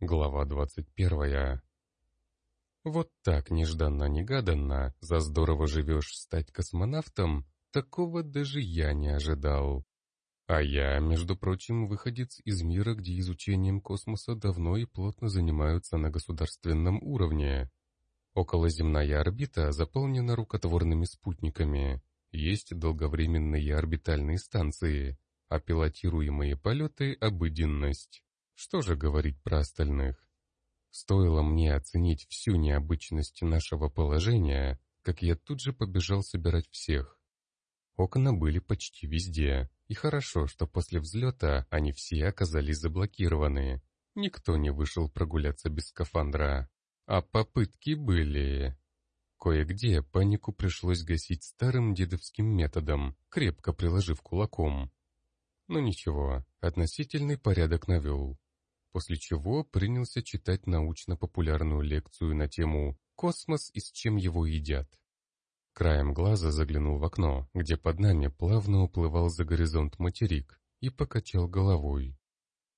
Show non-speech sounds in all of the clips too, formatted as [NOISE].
Глава двадцать первая. Вот так нежданно-негаданно, за здорово живешь стать космонавтом, такого даже я не ожидал. А я, между прочим, выходец из мира, где изучением космоса давно и плотно занимаются на государственном уровне. Околоземная орбита заполнена рукотворными спутниками, есть долговременные орбитальные станции, а пилотируемые полеты — обыденность. Что же говорить про остальных? Стоило мне оценить всю необычность нашего положения, как я тут же побежал собирать всех. Окна были почти везде, и хорошо, что после взлета они все оказались заблокированы. Никто не вышел прогуляться без скафандра. А попытки были. Кое-где панику пришлось гасить старым дедовским методом, крепко приложив кулаком. Но ничего, относительный порядок навел после чего принялся читать научно-популярную лекцию на тему «Космос и с чем его едят». Краем глаза заглянул в окно, где под нами плавно уплывал за горизонт материк, и покачал головой.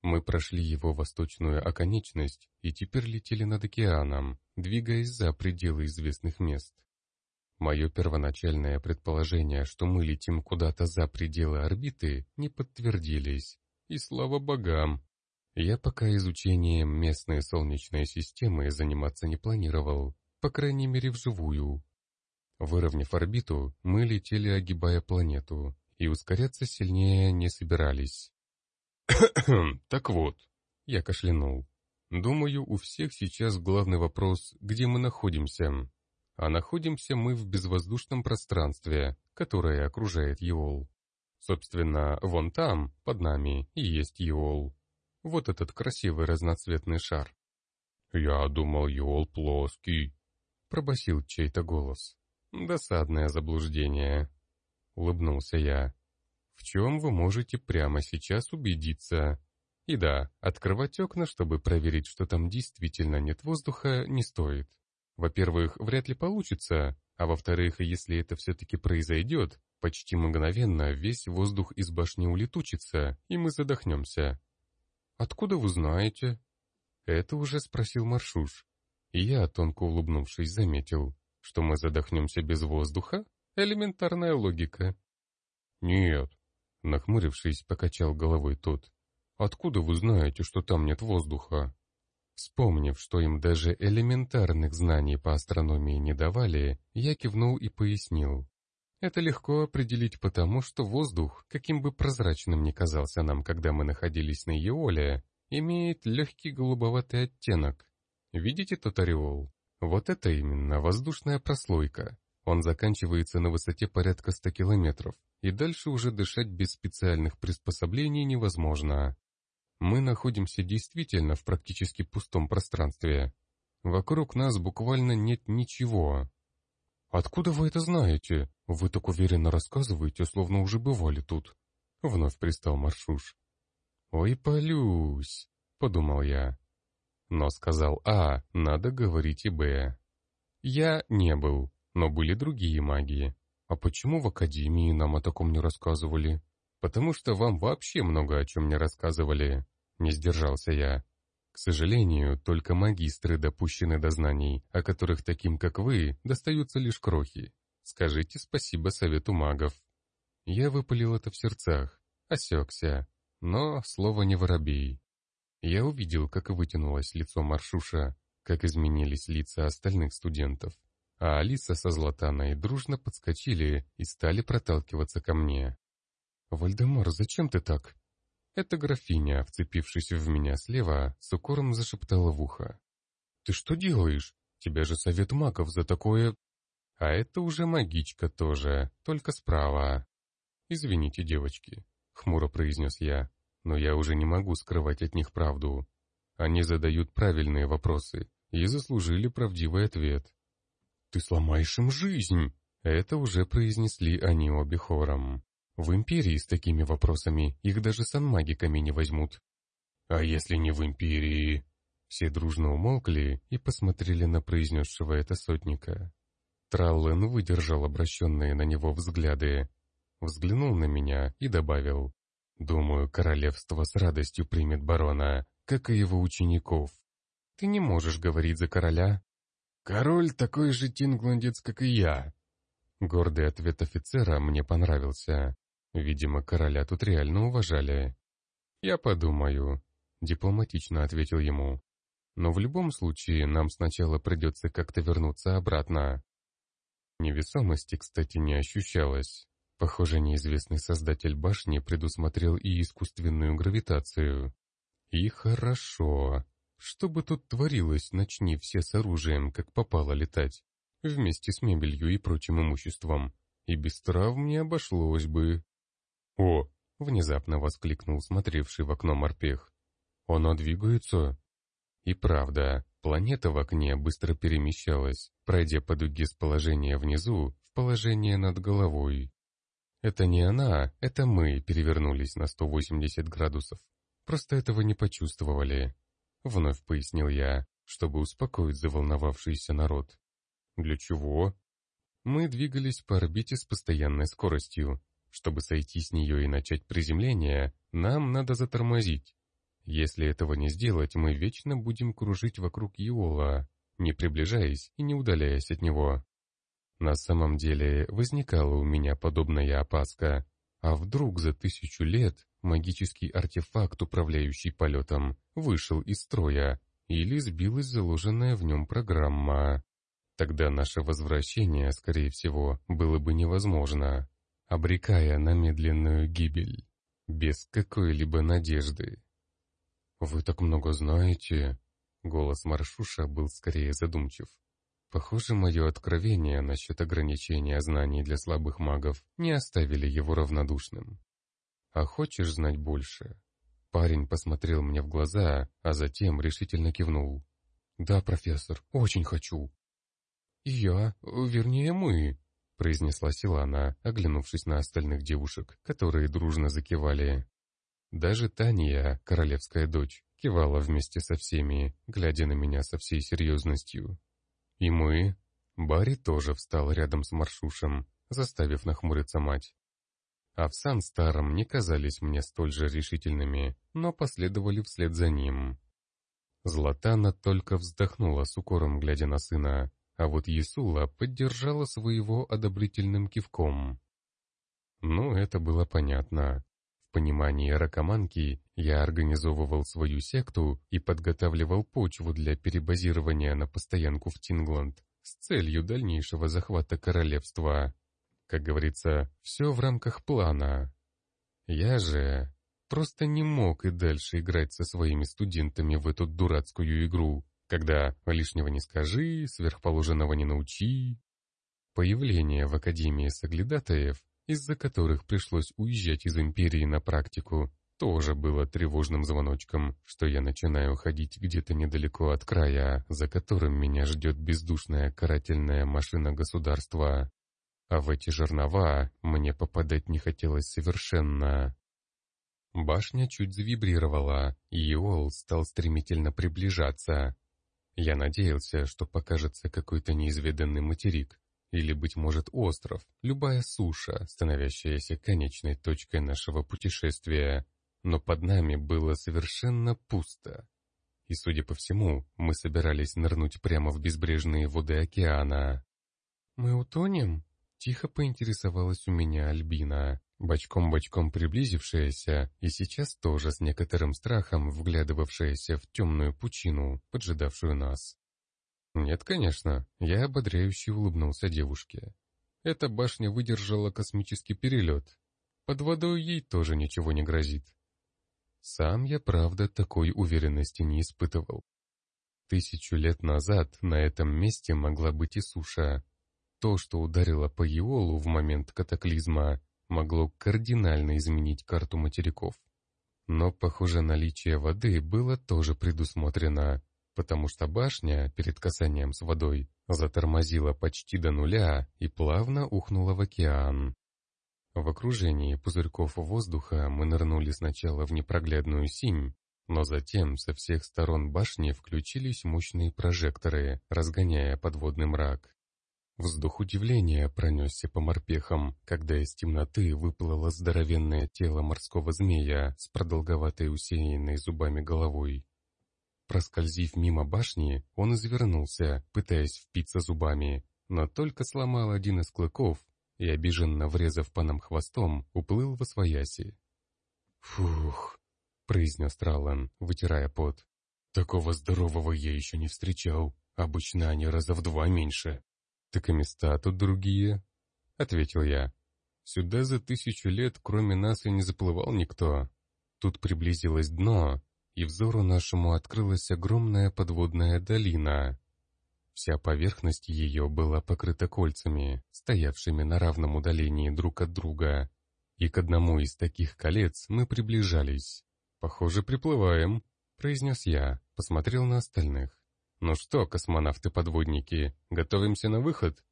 Мы прошли его восточную оконечность и теперь летели над океаном, двигаясь за пределы известных мест. Мое первоначальное предположение, что мы летим куда-то за пределы орбиты, не подтвердились. И слава богам, я пока изучением местной солнечной системы заниматься не планировал, по крайней мере вживую. Выровняв орбиту, мы летели, огибая планету, и ускоряться сильнее не собирались. [COUGHS] «Так вот», — я кашлянул, — «думаю, у всех сейчас главный вопрос, где мы находимся. А находимся мы в безвоздушном пространстве, которое окружает Еол. Собственно, вон там, под нами, и есть Еол. Вот этот красивый разноцветный шар. «Я думал, Йол плоский», — пробасил чей-то голос. «Досадное заблуждение», — улыбнулся я. «В чем вы можете прямо сейчас убедиться?» И да, открывать окна, чтобы проверить, что там действительно нет воздуха, не стоит. Во-первых, вряд ли получится, а во-вторых, если это все-таки произойдет, почти мгновенно весь воздух из башни улетучится, и мы задохнемся. «Откуда вы знаете?» Это уже спросил Маршуш. И я, тонко улыбнувшись, заметил, что мы задохнемся без воздуха? Элементарная логика. «Нет», — нахмурившись, покачал головой тот. «Откуда вы знаете, что там нет воздуха?» Вспомнив, что им даже элементарных знаний по астрономии не давали, я кивнул и пояснил. Это легко определить потому, что воздух, каким бы прозрачным ни казался нам, когда мы находились на Еоле, имеет легкий голубоватый оттенок. Видите тот ореол? Вот это именно воздушная прослойка. Он заканчивается на высоте порядка 100 километров, и дальше уже дышать без специальных приспособлений невозможно. Мы находимся действительно в практически пустом пространстве. Вокруг нас буквально нет ничего, «Откуда вы это знаете? Вы так уверенно рассказываете, словно уже бывали тут». Вновь пристал Маршуш. «Ой, полюсь», — подумал я. Но сказал А, надо говорить и Б. Я не был, но были другие маги. А почему в Академии нам о таком не рассказывали? Потому что вам вообще много о чем не рассказывали. Не сдержался я. К сожалению, только магистры допущены до знаний, о которых таким, как вы, достаются лишь крохи. Скажите спасибо совету магов. Я выпалил это в сердцах, осекся, но слово не воробей. Я увидел, как вытянулось лицо Маршуша, как изменились лица остальных студентов, а Алиса со Златаной дружно подскочили и стали проталкиваться ко мне. «Вальдемар, зачем ты так?» Эта графиня, вцепившись в меня слева, с укором зашептала в ухо. «Ты что делаешь? Тебя же совет магов за такое...» «А это уже магичка тоже, только справа». «Извините, девочки», — хмуро произнес я, «но я уже не могу скрывать от них правду. Они задают правильные вопросы и заслужили правдивый ответ». «Ты сломаешь им жизнь!» Это уже произнесли они обе хором. В Империи с такими вопросами их даже санмагиками не возьмут. А если не в Империи? Все дружно умолкли и посмотрели на произнесшего это сотника. Траллен выдержал обращенные на него взгляды, взглянул на меня и добавил. «Думаю, королевство с радостью примет барона, как и его учеников. Ты не можешь говорить за короля». «Король такой же тингландец, как и я». Гордый ответ офицера мне понравился. Видимо, короля тут реально уважали. «Я подумаю», — дипломатично ответил ему. «Но в любом случае нам сначала придется как-то вернуться обратно». Невесомости, кстати, не ощущалось. Похоже, неизвестный создатель башни предусмотрел и искусственную гравитацию. И хорошо. Что бы тут творилось, начни все с оружием, как попало летать, вместе с мебелью и прочим имуществом. И без травм не обошлось бы. «О!» — внезапно воскликнул смотревший в окно морпех. «Она двигается?» И правда, планета в окне быстро перемещалась, пройдя по дуге с положения внизу в положение над головой. Это не она, это мы перевернулись на 180 градусов. Просто этого не почувствовали. Вновь пояснил я, чтобы успокоить заволновавшийся народ. Для чего? Мы двигались по орбите с постоянной скоростью. Чтобы сойти с нее и начать приземление, нам надо затормозить. Если этого не сделать, мы вечно будем кружить вокруг Иола, не приближаясь и не удаляясь от него. На самом деле возникала у меня подобная опаска. А вдруг за тысячу лет магический артефакт, управляющий полетом, вышел из строя или сбилась заложенная в нем программа? Тогда наше возвращение, скорее всего, было бы невозможно, обрекая на медленную гибель, без какой-либо надежды. «Вы так много знаете», — голос Маршуша был скорее задумчив. Похоже, мое откровение насчет ограничения знаний для слабых магов не оставили его равнодушным. «А хочешь знать больше?» Парень посмотрел мне в глаза, а затем решительно кивнул. «Да, профессор, очень хочу». «Я, вернее мы», — произнесла Силана, оглянувшись на остальных девушек, которые дружно закивали. Даже Тания, королевская дочь, кивала вместе со всеми, глядя на меня со всей серьезностью. «И мы?» Барри тоже встал рядом с Маршушем, заставив нахмуриться мать. Овсан с Таром не казались мне столь же решительными, но последовали вслед за ним. Златана только вздохнула с укором, глядя на сына, а вот Есула поддержала своего одобрительным кивком. Ну, это было понятно. В понимании ракоманки я организовывал свою секту и подготавливал почву для перебазирования на постоянку в Тингланд с целью дальнейшего захвата королевства. Как говорится, все в рамках плана. Я же просто не мог и дальше играть со своими студентами в эту дурацкую игру, когда лишнего не скажи, сверхположенного не научи. Появление в Академии Соглядатаев из-за которых пришлось уезжать из империи на практику, тоже было тревожным звоночком, что я начинаю ходить где-то недалеко от края, за которым меня ждет бездушная карательная машина государства. А в эти жернова мне попадать не хотелось совершенно. Башня чуть завибрировала, и Иол стал стремительно приближаться. Я надеялся, что покажется какой-то неизведанный материк, или, быть может, остров, любая суша, становящаяся конечной точкой нашего путешествия. Но под нами было совершенно пусто. И, судя по всему, мы собирались нырнуть прямо в безбрежные воды океана. «Мы утонем?» — тихо поинтересовалась у меня Альбина, бочком-бочком приблизившаяся и сейчас тоже с некоторым страхом вглядывавшаяся в темную пучину, поджидавшую нас. «Нет, конечно», — я ободряюще улыбнулся девушке. «Эта башня выдержала космический перелет. Под водой ей тоже ничего не грозит». Сам я, правда, такой уверенности не испытывал. Тысячу лет назад на этом месте могла быть и суша. То, что ударило по Иолу в момент катаклизма, могло кардинально изменить карту материков. Но, похоже, наличие воды было тоже предусмотрено, потому что башня перед касанием с водой затормозила почти до нуля и плавно ухнула в океан. В окружении пузырьков воздуха мы нырнули сначала в непроглядную синь, но затем со всех сторон башни включились мощные прожекторы, разгоняя подводный мрак. Вздох удивления пронесся по морпехам, когда из темноты выплыло здоровенное тело морского змея с продолговатой усеянной зубами головой. Проскользив мимо башни, он извернулся, пытаясь впиться зубами, но только сломал один из клыков и, обиженно врезав по нам хвостом, уплыл во свояси. «Фух», — произнес Траллан, вытирая пот. «Такого здорового я еще не встречал. Обычно они раза в два меньше». «Так и места тут другие», — ответил я. «Сюда за тысячу лет кроме нас и не заплывал никто. Тут приблизилось дно, и взору нашему открылась огромная подводная долина. Вся поверхность ее была покрыта кольцами, стоявшими на равном удалении друг от друга. И к одному из таких колец мы приближались. «Похоже, приплываем», — произнес я, посмотрел на остальных. «Ну что, космонавты-подводники, готовимся на выход?»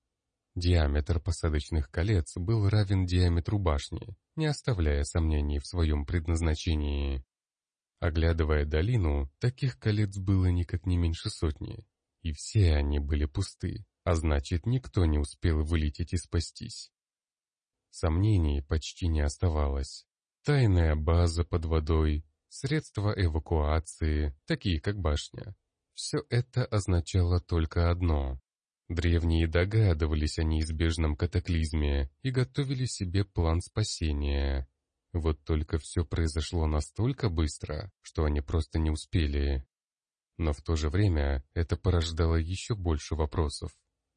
Диаметр посадочных колец был равен диаметру башни, не оставляя сомнений в своем предназначении. Оглядывая долину, таких колец было никак не меньше сотни, и все они были пусты, а значит, никто не успел вылететь и спастись. Сомнений почти не оставалось. Тайная база под водой, средства эвакуации, такие как башня. Все это означало только одно. Древние догадывались о неизбежном катаклизме и готовили себе план спасения. Вот только все произошло настолько быстро, что они просто не успели. Но в то же время это порождало еще больше вопросов.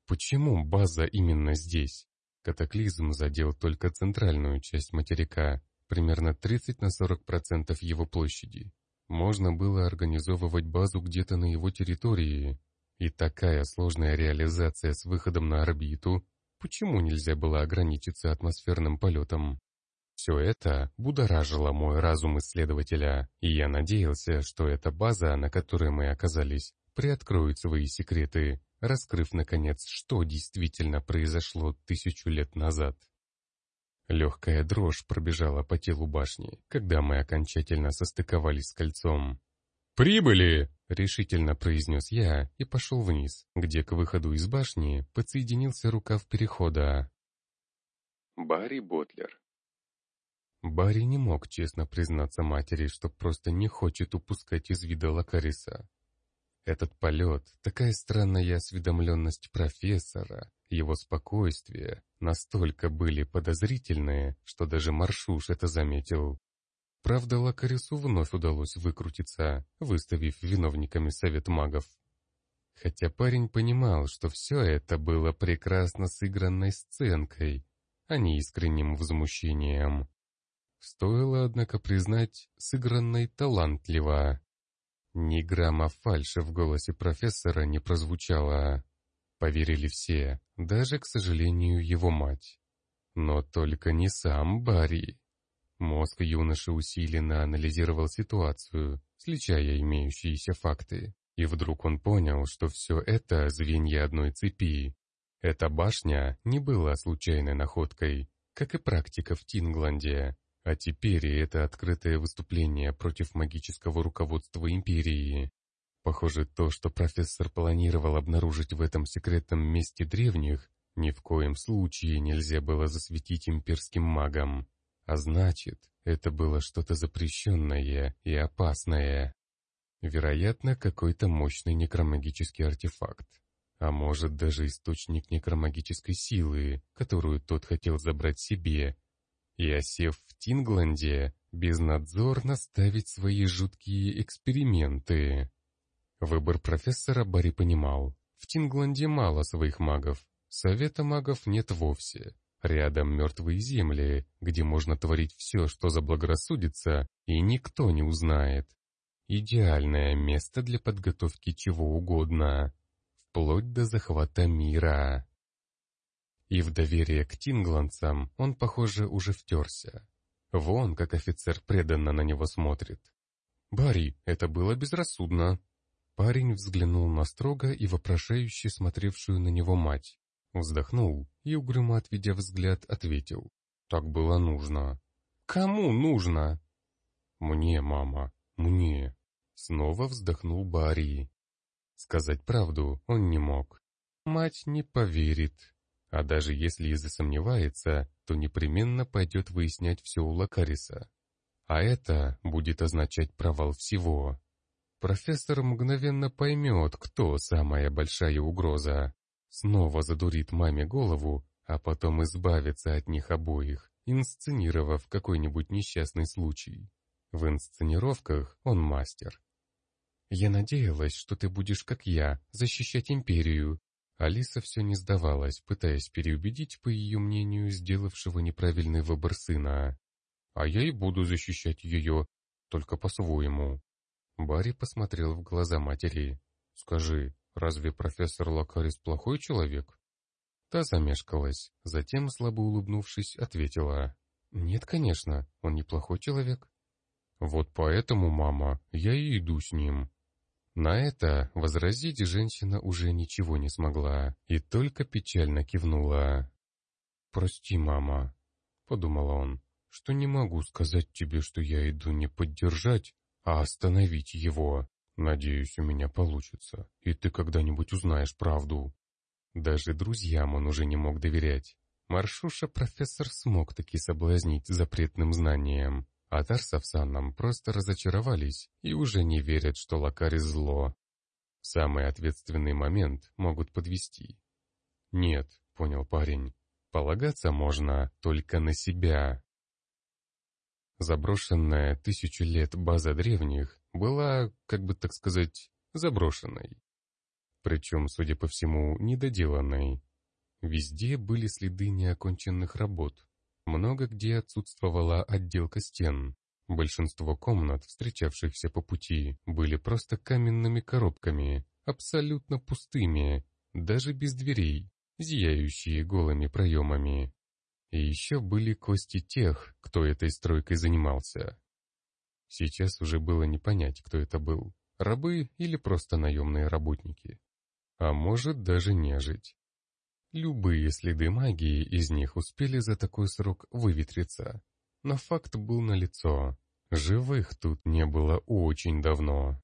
Почему база именно здесь? Катаклизм задел только центральную часть материка, примерно 30 на 40% его площади. Можно было организовывать базу где-то на его территории. И такая сложная реализация с выходом на орбиту, почему нельзя было ограничиться атмосферным полетом? Все это будоражило мой разум исследователя, и я надеялся, что эта база, на которой мы оказались, приоткроет свои секреты, раскрыв, наконец, что действительно произошло тысячу лет назад. Легкая дрожь пробежала по телу башни, когда мы окончательно состыковались с кольцом. «Прибыли!» — решительно произнес я и пошел вниз, где к выходу из башни подсоединился рукав перехода. Барри Ботлер Барри не мог честно признаться матери, что просто не хочет упускать из вида Лакариса. Этот полет, такая странная осведомленность профессора, его спокойствие настолько были подозрительные, что даже Маршуш это заметил. Правда, Лакарису вновь удалось выкрутиться, выставив виновниками совет магов. Хотя парень понимал, что все это было прекрасно сыгранной сценкой, а не искренним возмущением. Стоило, однако, признать, сыгранной талантливо. Ни грамма фальши в голосе профессора не прозвучало. Поверили все, даже, к сожалению, его мать. Но только не сам Барри. Мозг юноши усиленно анализировал ситуацию, сличая имеющиеся факты. И вдруг он понял, что все это звенья одной цепи. Эта башня не была случайной находкой, как и практика в Тингланде, а теперь и это открытое выступление против магического руководства Империи. Похоже, то, что профессор планировал обнаружить в этом секретном месте древних, ни в коем случае нельзя было засветить имперским магам. А значит, это было что-то запрещенное и опасное. Вероятно, какой-то мощный некромагический артефакт. А может, даже источник некромагической силы, которую тот хотел забрать себе, и, осев в Тингланде, безнадзорно ставить свои жуткие эксперименты. Выбор профессора Барри понимал. В Тингланде мало своих магов, совета магов нет вовсе. Рядом мертвые земли, где можно творить все, что заблагорассудится, и никто не узнает. Идеальное место для подготовки чего угодно, вплоть до захвата мира. И в доверие к тингландцам он, похоже, уже втерся. Вон, как офицер преданно на него смотрит. «Барри, это было безрассудно!» Парень взглянул на строго и вопрошающе смотревшую на него мать. Вздохнул и, угрюмо отведя взгляд, ответил. «Так было нужно». «Кому нужно?» «Мне, мама, мне». Снова вздохнул Барри. Сказать правду он не мог. Мать не поверит, а даже если и засомневается, то непременно пойдет выяснять все у Лакариса. А это будет означать провал всего. Профессор мгновенно поймет, кто самая большая угроза. Снова задурит маме голову, а потом избавится от них обоих, инсценировав какой-нибудь несчастный случай. В инсценировках он мастер. «Я надеялась, что ты будешь, как я, защищать империю». Алиса все не сдавалась, пытаясь переубедить, по ее мнению, сделавшего неправильный выбор сына. «А я и буду защищать ее, только по-своему». Барри посмотрел в глаза матери. «Скажи, разве профессор Лакарис плохой человек?» Та замешкалась, затем, слабо улыбнувшись, ответила. «Нет, конечно, он неплохой человек». «Вот поэтому, мама, я и иду с ним. На это возразить женщина уже ничего не смогла и только печально кивнула. «Прости, мама», — подумал он, — «что не могу сказать тебе, что я иду не поддержать, а остановить его. Надеюсь, у меня получится, и ты когда-нибудь узнаешь правду». Даже друзьям он уже не мог доверять. Маршуша профессор смог таки соблазнить запретным знанием. А Тарса с Анном просто разочаровались и уже не верят, что Лакарис зло. В самый ответственный момент могут подвести. «Нет», — понял парень, — «полагаться можно только на себя». Заброшенная тысячу лет база древних была, как бы так сказать, заброшенной. Причем, судя по всему, недоделанной. Везде были следы неоконченных работ, много где отсутствовала отделка стен. Большинство комнат, встречавшихся по пути, были просто каменными коробками, абсолютно пустыми, даже без дверей, зияющие голыми проемами. И еще были кости тех, кто этой стройкой занимался. Сейчас уже было не понять, кто это был, рабы или просто наемные работники. А может даже нежить. Любые следы магии из них успели за такой срок выветриться. Но факт был налицо. Живых тут не было очень давно.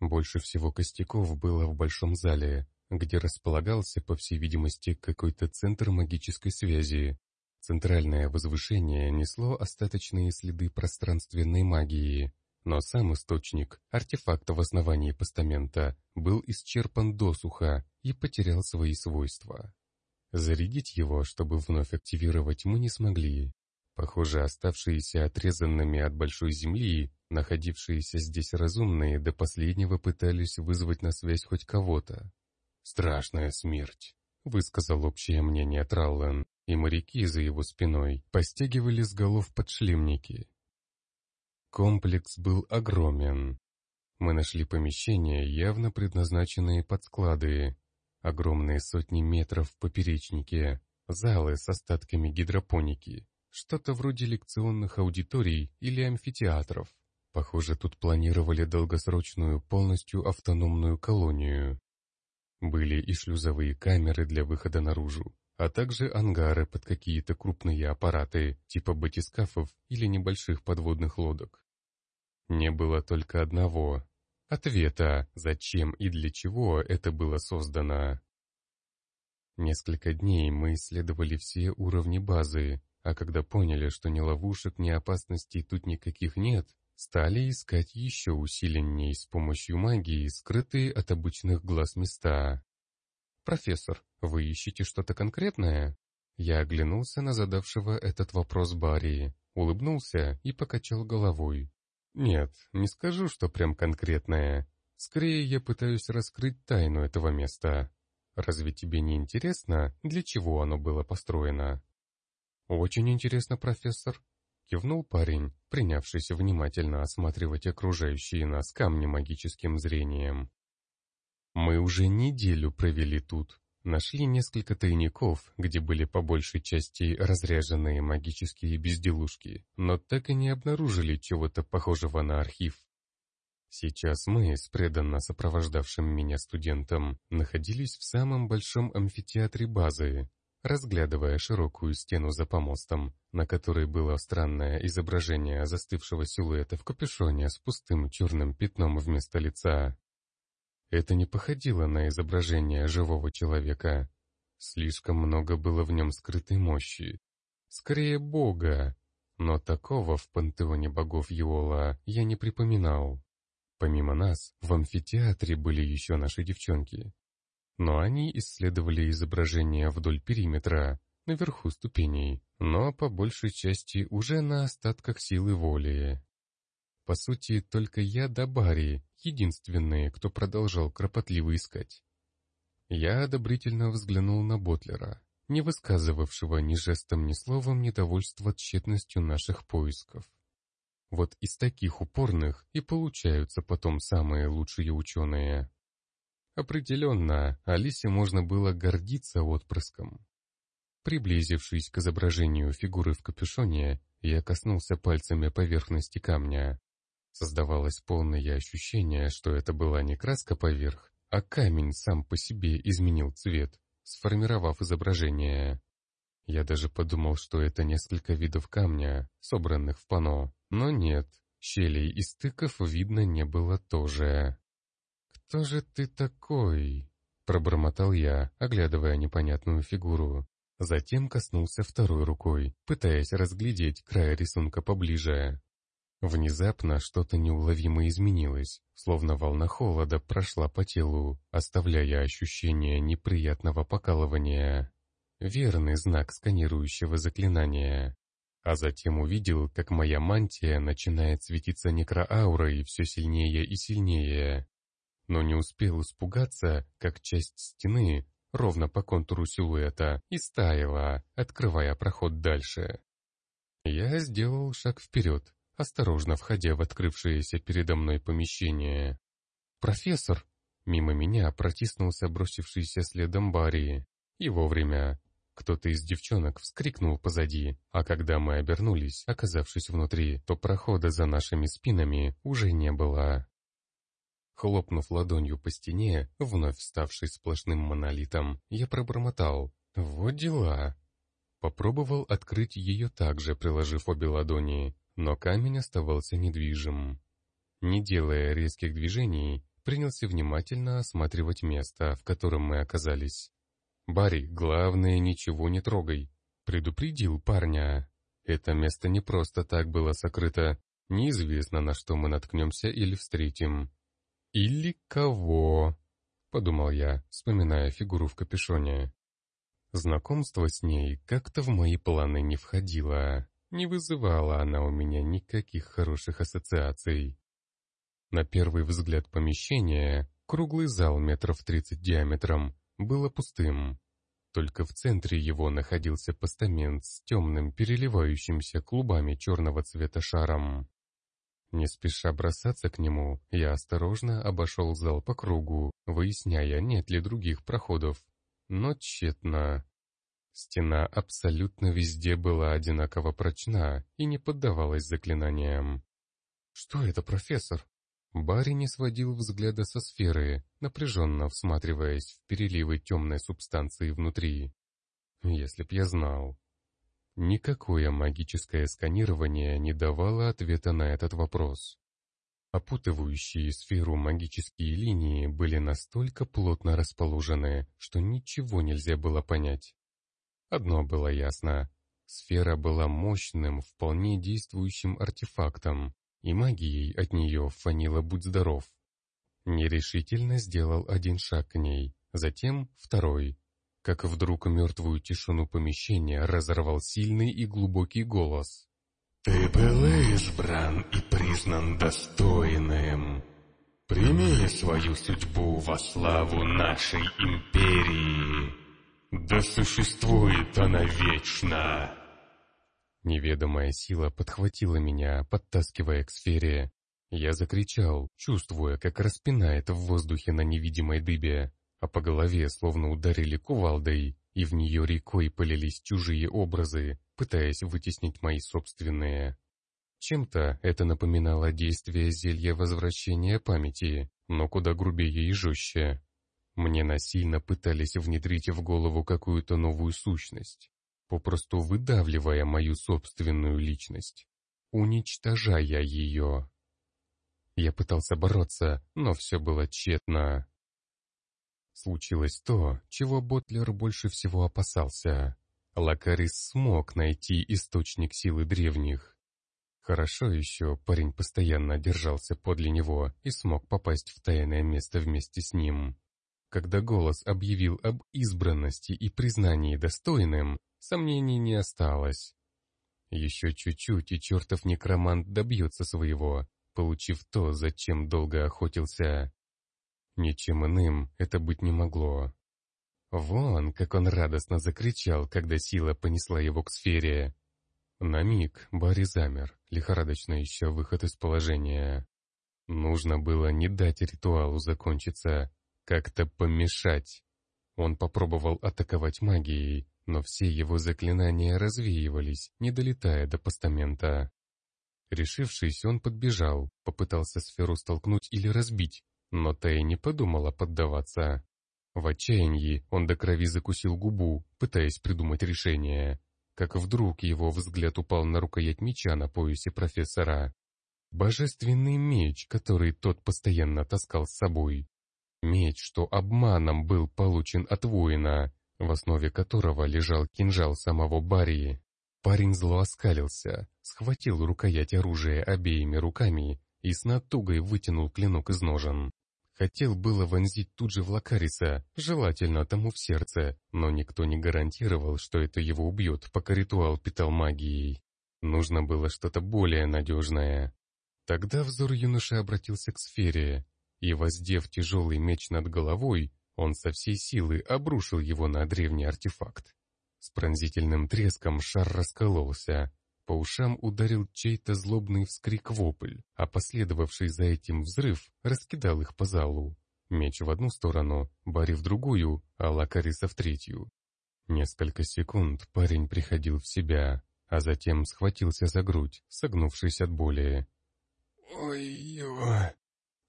Больше всего костяков было в большом зале, где располагался, по всей видимости, какой-то центр магической связи. Центральное возвышение несло остаточные следы пространственной магии, но сам источник, артефакт в основании постамента, был исчерпан досуха и потерял свои свойства. Зарядить его, чтобы вновь активировать, мы не смогли. Похоже, оставшиеся отрезанными от большой земли, находившиеся здесь разумные, до последнего пытались вызвать на связь хоть кого-то. «Страшная смерть», — высказал общее мнение Траллен, и моряки за его спиной постегивали с голов подшлемники. Комплекс был огромен. Мы нашли помещения, явно предназначенные под склады, Огромные сотни метров в поперечнике, залы с остатками гидропоники, что-то вроде лекционных аудиторий или амфитеатров. Похоже, тут планировали долгосрочную, полностью автономную колонию. Были и шлюзовые камеры для выхода наружу, а также ангары под какие-то крупные аппараты, типа батискафов или небольших подводных лодок. Не было только одного Ответа, зачем и для чего это было создано. Несколько дней мы исследовали все уровни базы, а когда поняли, что ни ловушек, ни опасностей тут никаких нет, стали искать еще усиленней с помощью магии скрытые от обычных глаз места. «Профессор, вы ищете что-то конкретное?» Я оглянулся на задавшего этот вопрос Барри, улыбнулся и покачал головой. Нет, не скажу, что прям конкретное. Скорее, я пытаюсь раскрыть тайну этого места. Разве тебе не интересно, для чего оно было построено? Очень интересно, профессор. Кивнул парень, принявшийся внимательно осматривать окружающие нас камни магическим зрением. Мы уже неделю провели тут, Нашли несколько тайников, где были по большей части разряженные магические безделушки, но так и не обнаружили чего-то похожего на архив. Сейчас мы, с преданно сопровождавшим меня студентом, находились в самом большом амфитеатре базы, разглядывая широкую стену за помостом, на которой было странное изображение застывшего силуэта в капюшоне с пустым черным пятном вместо лица. Это не походило на изображение живого человека. Слишком много было в нем скрытой мощи. Скорее бога, но такого в пантеоне богов Йола я не припоминал. Помимо нас, в амфитеатре были еще наши девчонки. Но они исследовали изображения вдоль периметра, наверху ступеней, но по большей части уже на остатках силы воли. По сути, только я да Барри, единственные, кто продолжал кропотливо искать. Я одобрительно взглянул на Ботлера, не высказывавшего ни жестом, ни словом недовольства тщетностью наших поисков. Вот из таких упорных и получаются потом самые лучшие ученые. Определенно, Алисе можно было гордиться отпрыском. Приблизившись к изображению фигуры в капюшоне, я коснулся пальцами поверхности камня. Создавалось полное ощущение, что это была не краска поверх, а камень сам по себе изменил цвет, сформировав изображение. Я даже подумал, что это несколько видов камня, собранных в пано, но нет, щелей и стыков видно не было тоже. «Кто же ты такой?» — пробормотал я, оглядывая непонятную фигуру. Затем коснулся второй рукой, пытаясь разглядеть край рисунка поближе. Внезапно что-то неуловимо изменилось, словно волна холода прошла по телу, оставляя ощущение неприятного покалывания. Верный знак сканирующего заклинания. А затем увидел, как моя мантия начинает светиться некроаурой все сильнее и сильнее. Но не успел испугаться, как часть стены, ровно по контуру силуэта, и стаяла, открывая проход дальше. Я сделал шаг вперед, осторожно входя в открывшееся передо мной помещение. «Профессор!» Мимо меня протиснулся бросившийся следом Барри. И вовремя. Кто-то из девчонок вскрикнул позади, а когда мы обернулись, оказавшись внутри, то прохода за нашими спинами уже не было. Хлопнув ладонью по стене, вновь ставшей сплошным монолитом, я пробормотал «Вот дела!». Попробовал открыть ее также, приложив обе ладони, но камень оставался недвижим. Не делая резких движений, принялся внимательно осматривать место, в котором мы оказались. «Барри, главное, ничего не трогай», — предупредил парня. Это место не просто так было сокрыто, неизвестно, на что мы наткнемся или встретим. «Или кого?» — подумал я, вспоминая фигуру в капюшоне. Знакомство с ней как-то в мои планы не входило. Не вызывала она у меня никаких хороших ассоциаций. На первый взгляд помещение, круглый зал метров тридцать диаметром, было пустым. Только в центре его находился постамент с темным, переливающимся клубами черного цвета шаром. Не спеша бросаться к нему, я осторожно обошел зал по кругу, выясняя, нет ли других проходов. Но тщетно. Стена абсолютно везде была одинаково прочна и не поддавалась заклинаниям. «Что это, профессор?» Барри не сводил взгляда со сферы, напряженно всматриваясь в переливы темной субстанции внутри. Если б я знал. Никакое магическое сканирование не давало ответа на этот вопрос. Опутывающие сферу магические линии были настолько плотно расположены, что ничего нельзя было понять. Одно было ясно. Сфера была мощным, вполне действующим артефактом, и магией от нее фанило «Будь здоров». Нерешительно сделал один шаг к ней, затем второй. Как вдруг мертвую тишину помещения разорвал сильный и глубокий голос. «Ты был избран и признан достойным. Прими свою судьбу во славу нашей империи». Да существует она вечно!» Неведомая сила подхватила меня, подтаскивая к сфере. Я закричал, чувствуя, как распинает в воздухе на невидимой дыбе, а по голове словно ударили кувалдой, и в нее рекой полились чужие образы, пытаясь вытеснить мои собственные. Чем-то это напоминало действие зелья возвращения памяти, но куда грубее и жестче. Мне насильно пытались внедрить в голову какую-то новую сущность, попросту выдавливая мою собственную личность, уничтожая ее. Я пытался бороться, но все было тщетно. Случилось то, чего Ботлер больше всего опасался. Лакарис смог найти источник силы древних. Хорошо еще парень постоянно держался подле него и смог попасть в тайное место вместе с ним. Когда голос объявил об избранности и признании достойным, сомнений не осталось. Еще чуть-чуть, и чертов некромант добьется своего, получив то, зачем долго охотился. Ничем иным это быть не могло. Вон, как он радостно закричал, когда сила понесла его к сфере. На миг Барри замер, лихорадочно ища выход из положения. Нужно было не дать ритуалу закончиться, как-то помешать. Он попробовал атаковать магией, но все его заклинания развеивались, не долетая до постамента. Решившись, он подбежал, попытался сферу столкнуть или разбить, но та и не подумала поддаваться. В отчаянии он до крови закусил губу, пытаясь придумать решение, как вдруг его взгляд упал на рукоять меча на поясе профессора. Божественный меч, который тот постоянно таскал с собой. Меч, что обманом был получен от воина, в основе которого лежал кинжал самого Барии. Парень зло оскалился, схватил рукоять оружия обеими руками и с натугой вытянул клинок из ножен. Хотел было вонзить тут же в Лакариса, желательно тому в сердце, но никто не гарантировал, что это его убьет, пока ритуал питал магией. Нужно было что-то более надежное. Тогда взор юноши обратился к сфере, и, воздев тяжелый меч над головой, он со всей силы обрушил его на древний артефакт. С пронзительным треском шар раскололся. По ушам ударил чей-то злобный вскрик-вопль, а последовавший за этим взрыв раскидал их по залу. Меч в одну сторону, Барри в другую, а Лакариса в третью. Несколько секунд парень приходил в себя, а затем схватился за грудь, согнувшись от боли. «Ой-ой!»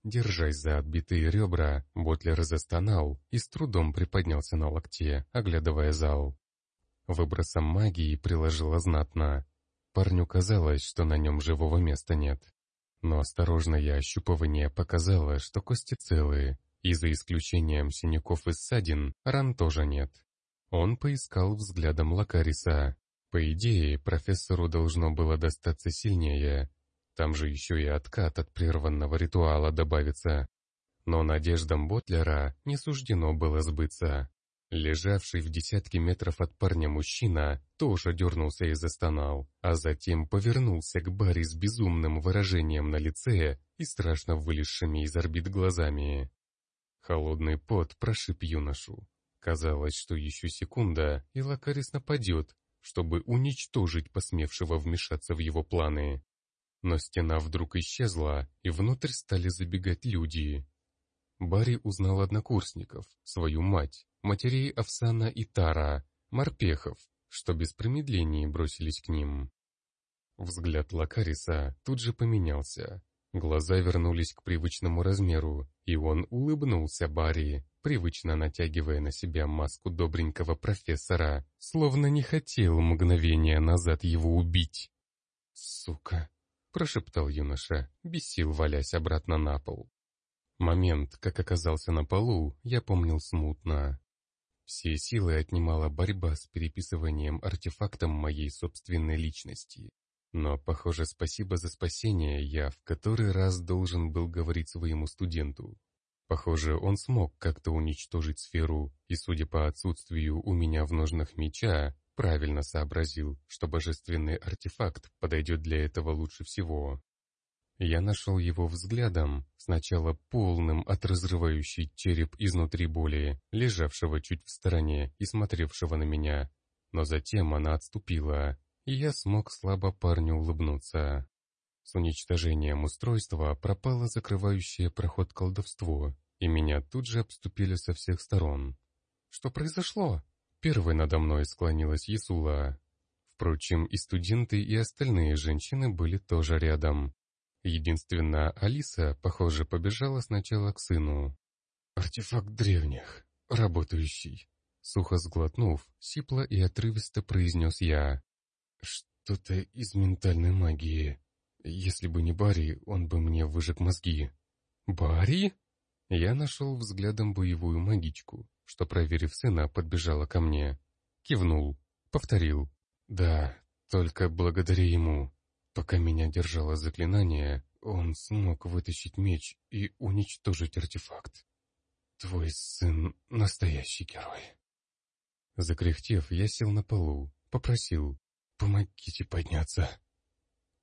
Держась за отбитые ребра, Ботлер застонал и с трудом приподнялся на локте, оглядывая зал. Выбросом магии приложила знатно. Парню казалось, что на нем живого места нет. Но осторожное ощупывание показало, что кости целые, и за исключением синяков и ссадин, ран тоже нет. Он поискал взглядом Лакариса. По идее, профессору должно было достаться сильнее, там же еще и откат от прерванного ритуала добавится. Но надеждам Ботлера не суждено было сбыться. Лежавший в десятке метров от парня мужчина тоже дернулся и застонал, а затем повернулся к Барри с безумным выражением на лице и страшно вылезшими из орбит глазами. Холодный пот прошиб юношу. Казалось, что еще секунда, и Лакарис нападет, чтобы уничтожить посмевшего вмешаться в его планы. Но стена вдруг исчезла, и внутрь стали забегать люди. Барри узнал однокурсников, свою мать, матерей Овсана и Тара, морпехов, что без промедлений бросились к ним. Взгляд Лакариса тут же поменялся. Глаза вернулись к привычному размеру, и он улыбнулся Барри, привычно натягивая на себя маску добренького профессора, словно не хотел мгновение назад его убить. «Сука!» Прошептал юноша, без сил валясь обратно на пол. Момент, как оказался на полу, я помнил смутно. Все силы отнимала борьба с переписыванием артефактом моей собственной личности. Но, похоже, спасибо за спасение я в который раз должен был говорить своему студенту. Похоже, он смог как-то уничтожить сферу, и, судя по отсутствию у меня в ножнах меча, правильно сообразил, что божественный артефакт подойдет для этого лучше всего. Я нашел его взглядом, сначала полным от разрывающей череп изнутри боли, лежавшего чуть в стороне и смотревшего на меня, но затем она отступила, и я смог слабо парню улыбнуться. С уничтожением устройства пропало закрывающее проход колдовство, и меня тут же обступили со всех сторон. «Что произошло?» Первой надо мной склонилась Ясула. Впрочем, и студенты, и остальные женщины были тоже рядом. Единственная Алиса, похоже, побежала сначала к сыну. «Артефакт древних, работающий», — сухо сглотнув, сипло и отрывисто произнес я. «Что-то из ментальной магии. Если бы не Барри, он бы мне выжег мозги». «Барри?» Я нашел взглядом боевую магичку, что, проверив сына, подбежала ко мне. Кивнул, повторил. «Да, только благодаря ему. Пока меня держало заклинание, он смог вытащить меч и уничтожить артефакт. Твой сын — настоящий герой. Закряхтев, я сел на полу, попросил «Помогите подняться».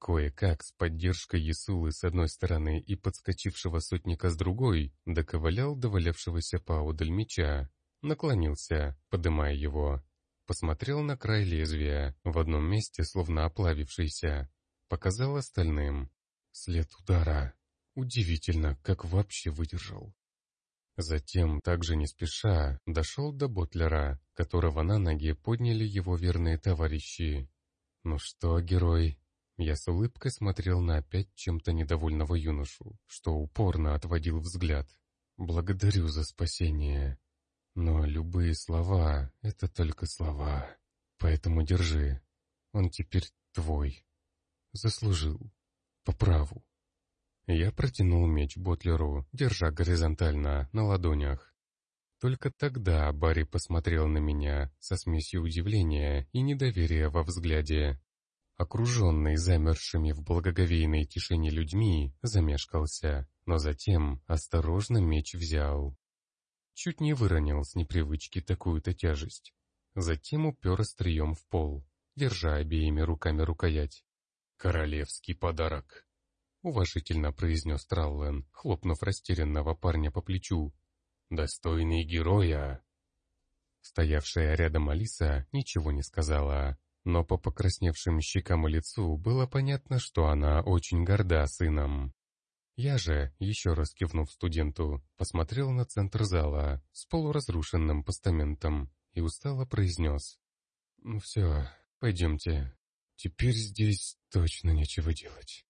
Кое-как, с поддержкой Ясулы с одной стороны и подскочившего сотника с другой, доковылял до валявшегося поодаль меча, наклонился, подымая его, посмотрел на край лезвия, в одном месте словно оплавившийся, показал остальным. След удара. Удивительно, как вообще выдержал. Затем, также не спеша, дошел до Ботлера, которого на ноги подняли его верные товарищи. «Ну что, герой?» Я с улыбкой смотрел на опять чем-то недовольного юношу, что упорно отводил взгляд. «Благодарю за спасение. Но любые слова — это только слова. Поэтому держи. Он теперь твой. Заслужил. По праву». Я протянул меч Ботлеру, держа горизонтально, на ладонях. Только тогда Барри посмотрел на меня со смесью удивления и недоверия во взгляде. Окруженный замерзшими в благоговейной тишине людьми, замешкался, но затем осторожно меч взял. Чуть не выронил с непривычки такую-то тяжесть. Затем упер острием в пол, держа обеими руками рукоять. «Королевский подарок!» уважительно произнес Траллен, хлопнув растерянного парня по плечу. «Достойный героя!» Стоявшая рядом Алиса ничего не сказала, но по покрасневшим щекам и лицу было понятно, что она очень горда сыном. Я же, еще раз кивнув студенту, посмотрел на центр зала с полуразрушенным постаментом и устало произнес. «Ну все, пойдемте. Теперь здесь точно нечего делать».